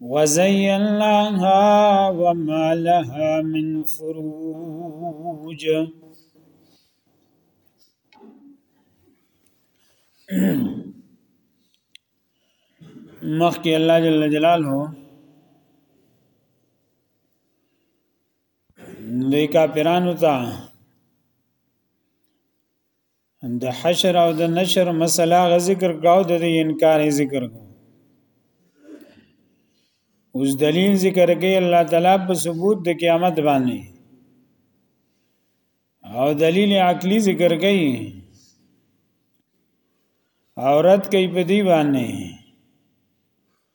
وزيناها وما لها من فروج مخکې الله جل جلاله دوی کافرانو ته د حشر او د نشر مسله غ ذکر کاو د انکار ذکر کو اوس دلیل ذکر کوي الله تعالی په ثبوت د قیامت باندې او دلیل عقلی ذکر کوي عورت کوي په دی باندې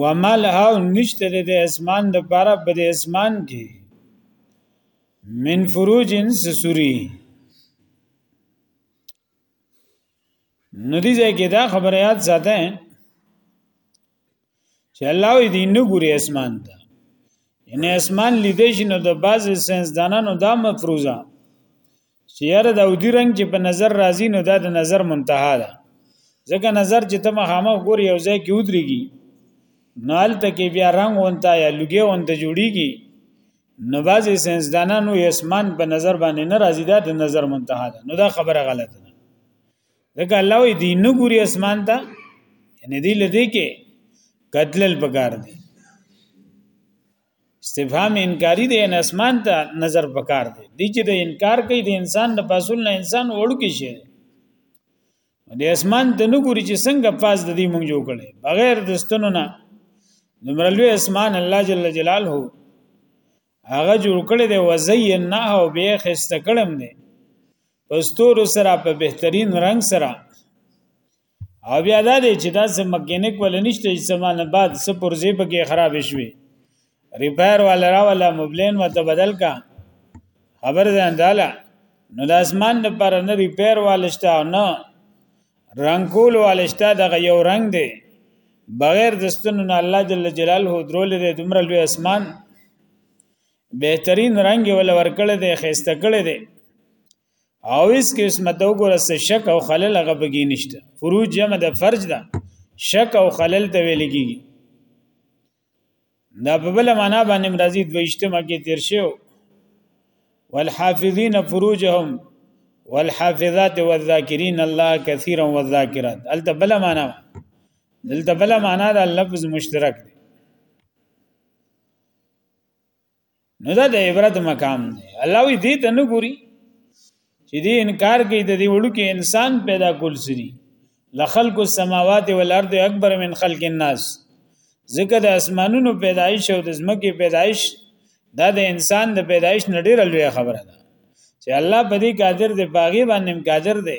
ومل او نشته د اسمان د پاره په د اسمان کې من فروجن سسوری ندی ځای کې دا خبره یاد ساته چې الله دې نه ګوري اسمان ته ان اسمان لیدې شي نو د بعض سنس دانانو دا مفروضه سیاره د اودی رنگ چې په نظر راځي نو دا د نظر منتها ده ځکه نظر چې ته مخامخ ګور یو ځای کې ودرېږي نال ته کې بیا رنگ ونتا یا لګي ونته جوړیږي نو بعضې ساينسدانانو اسمان په نظر باندې نه راځي دا د نظر منتها ده نو دا خبره غلطه ده ځکه الله وی دی نه ګوري اسمان ته یعنی دی لدی کې قتلل پکار دی استفهام انکاری دی ان اسمان ته نظر پکار دی دی چې د انکار کوي د انسان د پاسول نه انسان وړو کې شي د اسمان ته نو ګوري چې څنګه پاس د دې مونږ جوړ کړي بغیر د ستونو نه نمرلوی اسمان الله جل جلاله هغه جوړ کړي دی وزینه او به خسته کړم دی پستور سره په بهترین رنگ سره او بیا دا دی چې دا سه مکینیک ول نشته چې سمان بعد سه پرزې پکې خراب شوي ریپیر والا را والا مبلین وته بدل کا خبر ده انداله نو د اسمان د پر نه ریپیر والشتا نه رنگ کول والشتا دغه یو رنگ دی بغیر د ستنو نه الله جل جلاله درول دی دمر لوی اسمان بهترین رنگ ول ورکړی دی خسته کړی دی او اس کې اسمه تو ګور سه شک او خلل هغه بګی نشته فروج جمع د فرج ده شک او خلل ته ویل کیږي دا په بل معنا باندې مرضی دویشتمه کې تیر شو والحافظین فروجهم والحافظات والذاکرین الله کثیرا والذاکرات الته بل معنا دلته بل معنا دا لفظ مشترک دی نو دا د عبرت مقام دی الله وی دې ته نه ګوري چې دې انکار کوي د دې وړو کې انسان پیدا کول سری لخلق السماوات والارض اکبر من خلق الناس ځکه د اسمانونو پیدایش او د زمکه پیدایش دا د انسان د پیدایش نه ډیره لوی خبره ده چې الله په دې قادر دی باغی باندې قادر دی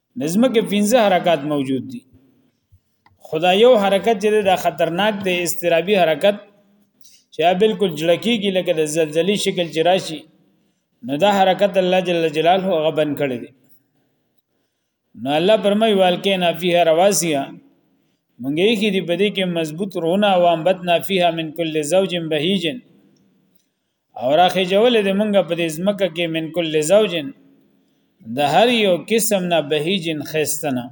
نظم کې پنځه حرکات موجود دي خدا یو حرکت چې دا خطرناک دی استرابي حرکت چې بالکل جړکیږي لکه د زلزلې شکل چې راشي نو دا حرکت الله جل جلاله هغه بند کړی دی نو الله پرمای والکه نه فيه رواسیا مونږه کې دی په دې کې مضبوط رونه او انبت نه فيه من کل زوج بهیجن او راخې جوړې د مونږه په دې ځمکه کې من کل زوجن د هر یو قسم نه بهیجن خستنه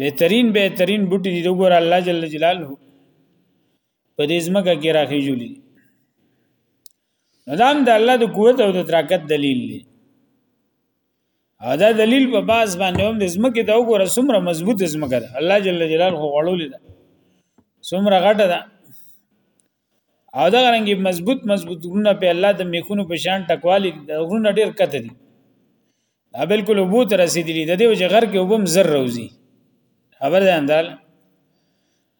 بهترین بهترین بوټي دی وګور الله جل جلاله په دې ځمکه کې راخې جوړې نظام د الله د قوت او د طاقت دلیل دی او دا دلیل په باز باندې هم د ځمکې د وګور سمره مضبوط ځمکه ده الله جل جلاله غړولې ده سمره غټه ده او دا رنګ مضبوط مضبوط غرونه په الله د میخونو په شان ټکوالي غرونه ډیر کته دي دا بالکل وبو تر رسیدلی د دې وجه غر کې وبم زر روزي خبر ده اندال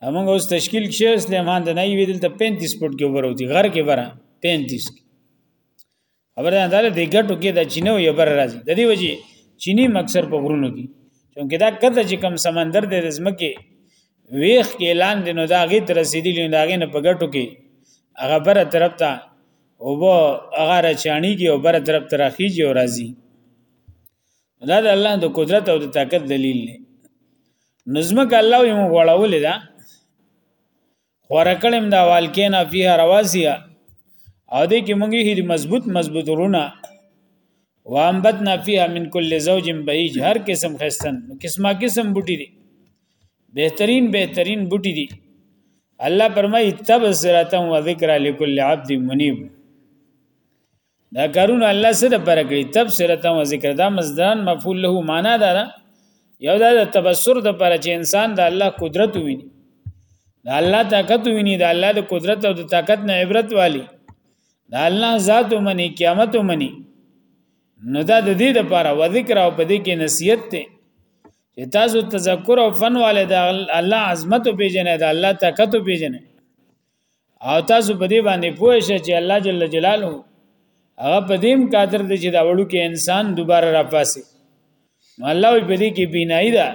همغه اوس تشکیل کې سلیمان د نه ویدل ته 35 فوټ کې وبروتی غر کې برا 35 خبره دا ده د ګټو کې د چینو یو بر راځي د دې وجه چینی مکسر په غرونو دي چونکه دا کته چې کم سمندر د زمکه ویخ کې اعلان دي نو دا غي تر رسیدلی دا غي نه په ګټو کې هغه بر طرف ته او وو هغه رچانی کې او بر طرف ته راخیږي او راځي دا د الله د قدرت او د طاقت دلیل دی نظمک الله یې مغړولې ده خورکلم دا والکینا فیها رواسیا او دې کې مونږه هی مضبوط مضبوط رونه وانبتنا فیها من کل زوج بهیج هر قسم خستن قسمه قسم بوټي دي بهترین بهترین بوټي دي الله پرمای تبصرتم و ذکر لكل عبد منیب دا کارونه الله سره پر کړی تبصرته او ذکر دا مزدان مفعول له معنا دا ده یو دا د تبصر د پر چې انسان د الله قدرت ویني د الله طاقت ویني د الله د قدرت او د طاقت نه عبرت والی د الله ذات منی قیامت منی نو دا د دې لپاره و ذکر او په دې کې نصیحت ته چې تاسو تذکر او فن والے د الله عظمت پیژنې د الله طاقت پیژنې او تاسو په دې باندې پوه شئ چې الله جل جلاله هغه په دې قادر دی چې دا وړو کې انسان دوباره را پاسي الله په دې کې بنای ده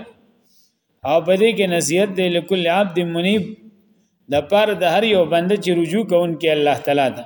او په دې کې نصیحت دی لکل عبد منیب د پاره د هر یو بنده چې رجوع کوونکې الله تعالی ده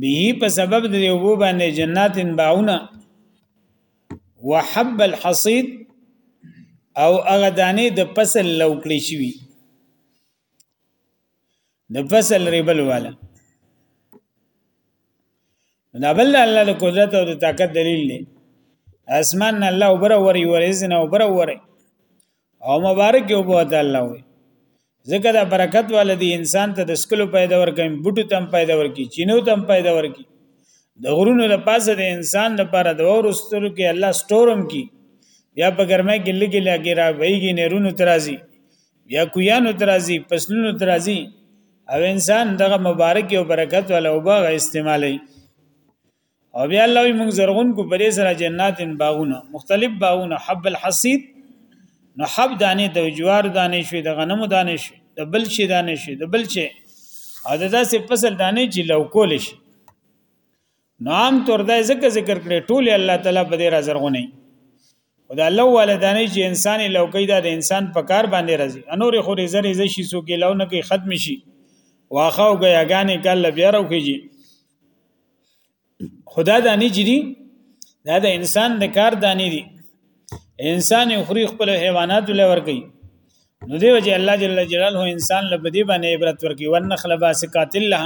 به په سبب د یوبو باندې جنات باونه وحب الحصید او هغه دانه د فصل لوکړی شوی د فصل ریبل والا دا بل الله د قدرت او د طاقت دلیل دی اسمان نه الله وبره وری ورزنه وبره وری او مبارک یو بوت الله وي ځکه دا برکت والدي انسان ته د سکلو پیدا ورکوي بوټو تم پیدا ورکوي چینو تم پیدا ورکوي د غرونو د پاسه د انسان لپاره د ورستلو کې الله سټورم کی یا په ګرمه کې لګي لګي را ویږي نهرونو ترازی یا کویانو ترازی پسلونو ترازی او انسان دغه مبارک او برکت ولا وبغه استعمالي او بیا الله وی موږ زرغون کو پرې سره جنات باغونه مختلف باغونه حب الحصید نو حب دانه د جوار دانه شوی د غنمو دانه شوی د بل شي دانه شوی د بل شي او د داسې فصل دانه چې لو کول شي نو عام تور دا ذکر ذکر کړي ټول الله تعالی په دې را زرغونه او دا لو ولدانه چې انسان لو کوي دا د انسان په کار باندې راځي انور خو رې زری زشي سو کې لو نه کې ختم شي واخه او ګیاګانې کله بیا راوخیږي خدا دانی جدي دا د انسان د کار دانی دي انسان یو خوري خپل حیوانات له ورګي نو دی وجه الله جل جلاله انسان له بدی باندې عبرت ورګي ونخل باسقات الله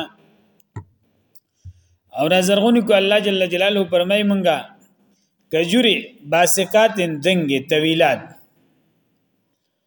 او را زرغونی کو الله جل جلاله پرمای مونږه کجوري باسقات دنګي طويلات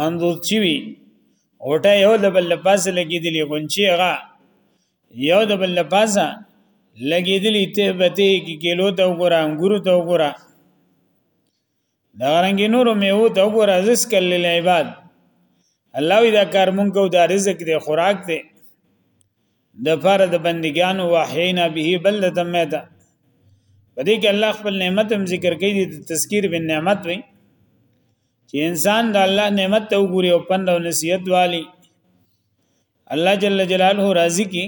منظور چی وی اوټه یو د بل لپاس لګیدلی غونچی هغه یو د بل لپاس لګیدلی ته بته کی کیلو ته وګوره انګورو ته وګوره دا رنګ نور میوه ته وګوره رزق للعباد الله وی دا کار مونږ کو دا رزق دی خوراک دی د فار د بندگان وحینا به بلد میتا پدې کې الله خپل نعمت هم ذکر کوي د تذکیر بالنعمت وي چې انسان د الله نعمت ته وګوري او پند او نصیحت والی الله جل جلاله راضی کی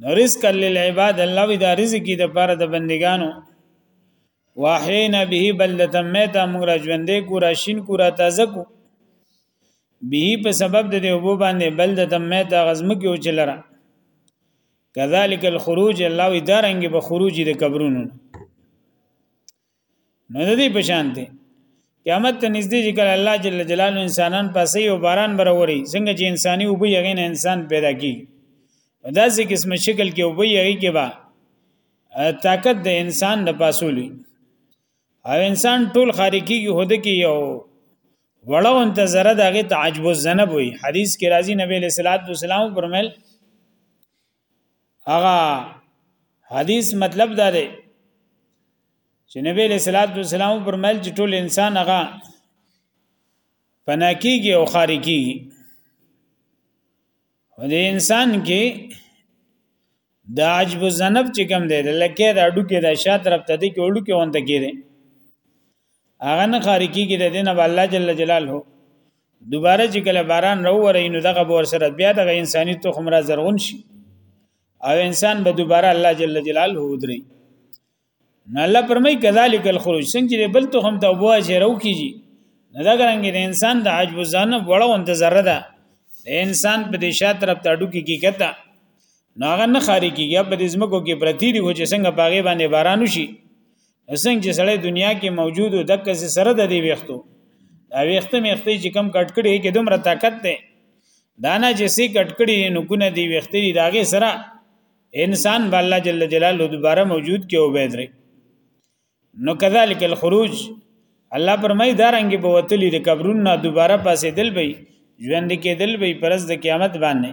نو رزق للعباد الله وی دا رزق کی د پاره د بندگانو واحینا به بلدتا میتا موږ را ژوندې کو را شین کو را تازه کو به په سبب د دې وبو باندې بلدتا میتا غزم کې اوچلره کذالک الخروج الله وی دارنګ به خروج د قبرونو نه دې په شان دي قیامت ته نږدې چې کله الله جل جلاله انسانان پاسې او باران بروري څنګه چې انساني او بي هغه انسان پیدا کی دا ځکه قسم شکل کې او بي هغه کې با طاقت د انسان د پاسولي او انسان ټول خارقي کې هده کې یو وړو انت زره دغه تعجب الذنب وي حدیث کې راځي نبی له صلوات و سلام پرمل هغه حدیث مطلب دا دی چې نبی له صلوات و سلام پر مل چې ټول انسان هغه پنا کیږي او خاري کیږي و دې انسان کې د عجب زنب چې کم دی لکه د اډو کې د شا طرف ته دی کې اډو کې وند کېږي هغه نه خاري کیږي د دینه الله جل جلاله دوباره چې کله باران راووري نو دغه بور سره بیا دغه انساني تخم را زرغون شي او انسان به دوباره الله جل جلاله ودري نه الله پرمای کذالک الخروج څنګه چې بل تخم ته بو اجرو کیږي نه دا ګرنګ د انسان د عجب ځانه وړو انت ذره ده د انسان په دې شاته طرف ته اډو کې کی کته ناغه نه خاري کیږي په دې زمکو کې پرتی دی و چې څنګه باغې باندې باران وشي څنګه چې سړی دنیا کې موجود او دک سي سره د دې ویختو دا ویخته میخته چې کم کټ کړي کې دومره طاقت ده دانا چې سي کټ کړي نو کو نه دی ویخته دی داغه سره انسان به الله جل جلاله دوباره موجود کې او بدري نو کذالک الخروج الله پرمای دارنګ به وتلی د قبرون نه دوباره پاسې دل به ژوند کې دل به پرز د قیامت باندې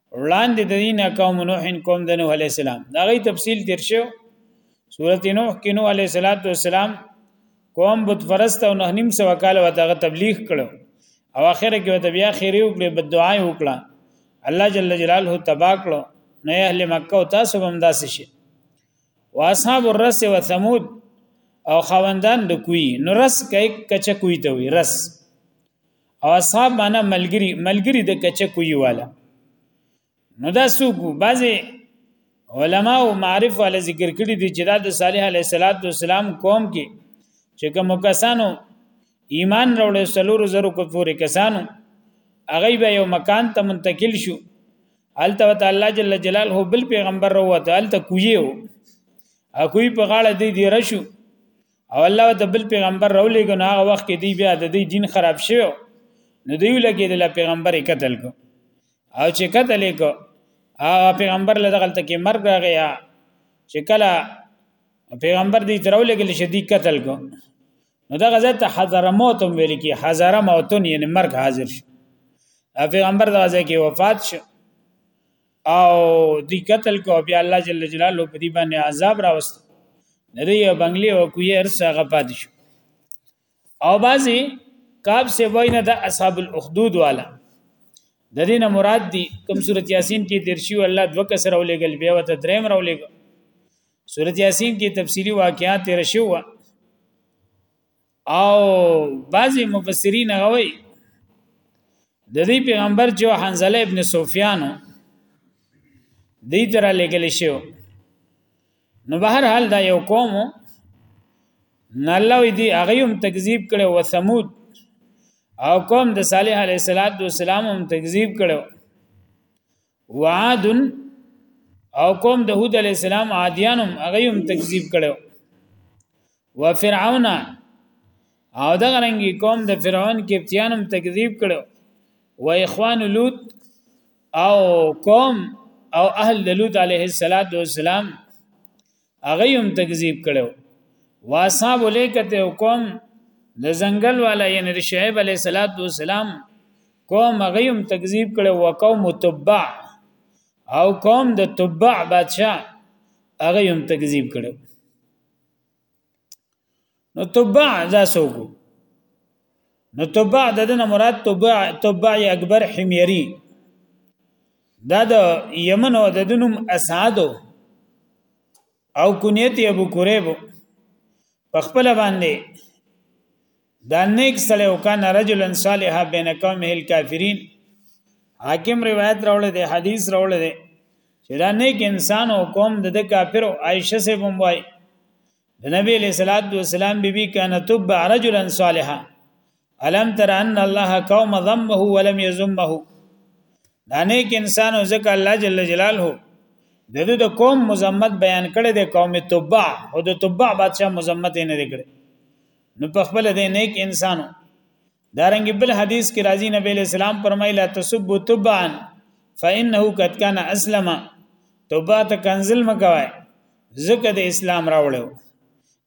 وړاندې د دین قوم نوح قوم د نوح علی السلام دا غي تفصیل تیر شو سورته نوح کې نوح علی السلام قوم بت فرست او نه نیم سو کال وته تبلیغ کړو او اخر کې وته بیا خیره وکړي بد دعای وکړه الله جل جلاله تبا کړو نه اهل مکه او تاسو هم داسې شي واصحاب الرس و ثمود او خوندان د کوی نو رس کای کچ کوی ته وی رس او اصحاب معنا ملګری ملګری د کچه کوي والا نو دا سوق بعضی علما او معرف ول ذکر کړی دي چې دا د صالح علیه السلام قوم کې چې کوم کسانو ایمان راوړل سلور زرو کو پورې کسانو هغه به یو مکان ته منتقل شو الته تعالی جل جلاله بل پیغمبر وروته الته کویو اکوی په غاړه دی دی رشو او الله د بل پیغمبر راولېګو نه هغه وخت کې دی بیا د دې دین خراب شوی نو دی لګي د پیغمبر قتل کو او چې قتل کو هغه پیغمبر له دغه تکي مرګ راغی چې کله پیغمبر دی ترولېګل چې دی قتل کو نو دا غزه ته حضر موت هم ویل کی حضر موتون یعنی مرګ حاضر شو پیغمبر دا ځکه وفات شو او دی قتل کو بیا الله جل جلاله په دې باندې عذاب راوست نه دی بنگلې او کوی ارسه غپاد شو او بازي کاب سے وینه د اصحاب الاخدود والا د دې نه مراد دی کوم سورۃ یاسین کې درشي الله دوه کسر اولېګل بیا وته دریم راولېګ سورۃ یاسین کې تفصیلی واقعات تیر شو او بعضی مفسرین غوي د دې پیغمبر جو حنزله ابن سفیانو دې تر لګل شو نو بهر حال دا یو قوم نه الله دې هغه هم تکذیب کړي او ثمود او قوم د صالح علیه السلام هم تکذیب کړي وعاد او قوم د هود علی السلام عادیانم هغه هم تکذیب کړو وفرعون او دا غرنګي قوم د فرعون کپتیانم تکذیب کړو و اخوان لوط او قوم او اهل د لوط علیه السلام هغه هم تکذیب کړو واصحاب الیکته او قوم د زنګل والا یعنی د شعیب علی صلوات و سلام قوم هغه هم تکذیب کړو او قوم تبع او قوم د تبع بادشاہ هغه هم تکذیب کړو نو تبع دا سوګو نو تبع د دنه مراد تبع تبع اکبر حميري دا د یمن او د دنوم اسعد او کنیت ابو کریب په خپل باندې دا نیک سړی او کان رجلن صالحا بین قوم هل کافرین حاکم روایت راوړل دی حدیث راوړل دی چې دا نیک انسان او قوم د کافرو عائشه سے بموای د نبی علیہ الصلوۃ والسلام بیبي کان تب رجلا صالحا الم تر ان الله قوم ذمه ولم يذمه دا نیک انسان او ځکه الله جل جلاله د دې د قوم مزمت بیان کړي د قوم تبع او د تبع بادشاہ مزمت نه کړي نو په خپل د نیک انسانو دارنګ بل حدیث کې راځي نبی علیہ السلام فرمایلا تسب تبعا فانه قد كان اسلم توبه ته کنزل مکوای زکه د اسلام راوړو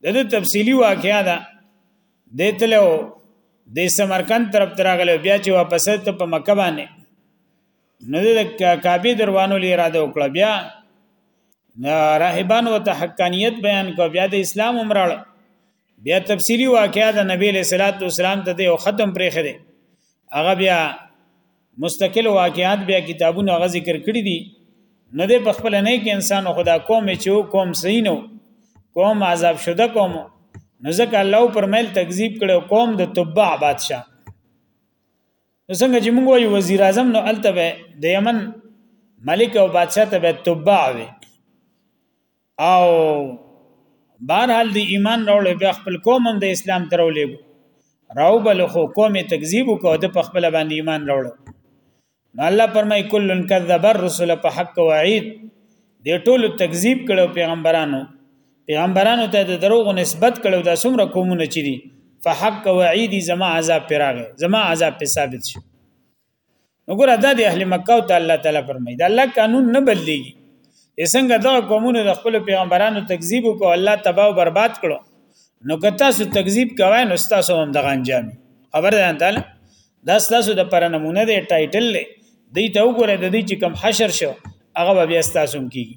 دغه تفصیلی واقعیا ده دتلو د سمرقند طرف تراغله بیا چې واپس ته په مکه باندې نه د کعبه دروانو لري اراده وکړه بیا راهبان وته حقانیت بیان کو بیا د اسلام عمرړ بیا تفصیلی واقعا د نبی له صلوات و سلام ته یو ختم پرې خره هغه بیا مستقل واقعات بیا کتابونه غ ذکر کړی دي نه د خپل نه کې انسان خدا قوم چې قوم سینو قوم عذاب شده قوم نو ځکه الله پر مل تکذیب کړو قوم د تبع بادشاہ نو څنګه چې موږ وایو وزیر اعظم نو الته به د یمن ملک او بادشاہ ته به تبع وي او بهرحال د ایمان راوړل بیا خپل قوم هم د اسلام ترولې راو بل خو قوم تکذیب وکړ د په خپل باندې ایمان راوړل نو الله پرمای کلن کذب الرسل په حق وعید د ټولو تکذیب کړو پیغمبرانو پیغمبرانو ته د دروغ نسبت کړو دا څومره قومونه چي دي فحق وعید زما عذاب پراغه زما عذاب په ثابت شو وګوره دا د اهل مکه او الله تعالی فرمایي دا الله قانون نه بدليږي څنګه دا قومونه د خپل پیغمبرانو تکذیب وکړو الله تباہ او برباد کړو نو که تاسو تکذیب کوئ نو تاسو هم دغه انجام خبر ده تعالی دا تاسو د پر نمونه دی ټایټل دی دی ته وګوره د دې چې کم حشر شو هغه بیا تاسو کیږي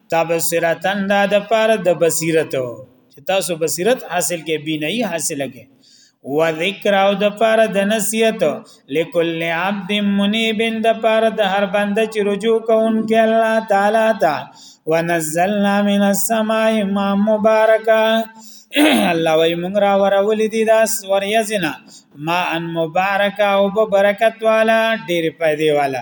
تبصرتن دا د پاره د بصیرت چې تاسو بصیرت حاصل کې بینایی حاصل کې و ذکر او د پاره د نصیحت لکل عبد منیب د پاره د هر بنده چې رجوع کوونکی الله تعالی ته ونزلنا من السماء ما مبارکا الله وی مونږ را ورولې دي دا سوریزنا ما ان مبارکا او برکت والا ډیر پیدا والا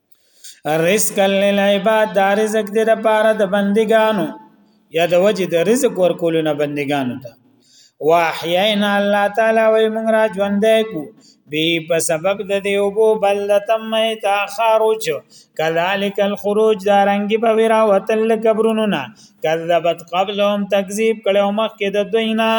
رزق للعباد دا رزق دې د پاره د بندګانو یا د وجه د رزق ورکول نه بندګانو ته واحیینا الله تعالی وای موږ را ژوندې کو به په سبب د دې او بو بل تم تا خاروچ کذالک الخروج دارنګي به ورا وتل قبرونو نه کذبت قبلهم تکذیب کړو مخ کې د دوینا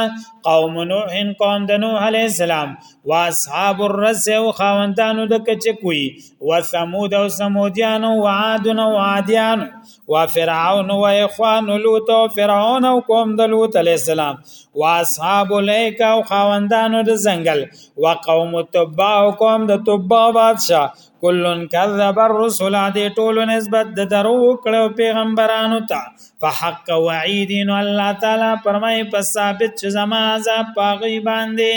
قوم نوح قوم د نوح علی السلام واصحاب الرس او خواندانو د کچ کوي وثمود او ثمودیان او عاد او عادیان او فرعون او اخوان لوط او فرعون او قوم د لوط علی السلام او اصحاب الیک او خواندانو د زنګل او قوم تبع او قوم د تبع بادشاہ کلن کذب الرسل دې ټول نسبت د درو کړو پیغمبرانو ته په حق وعیدین الله تعالی فرمای په ثابت چې زما عذاب پاغي باندې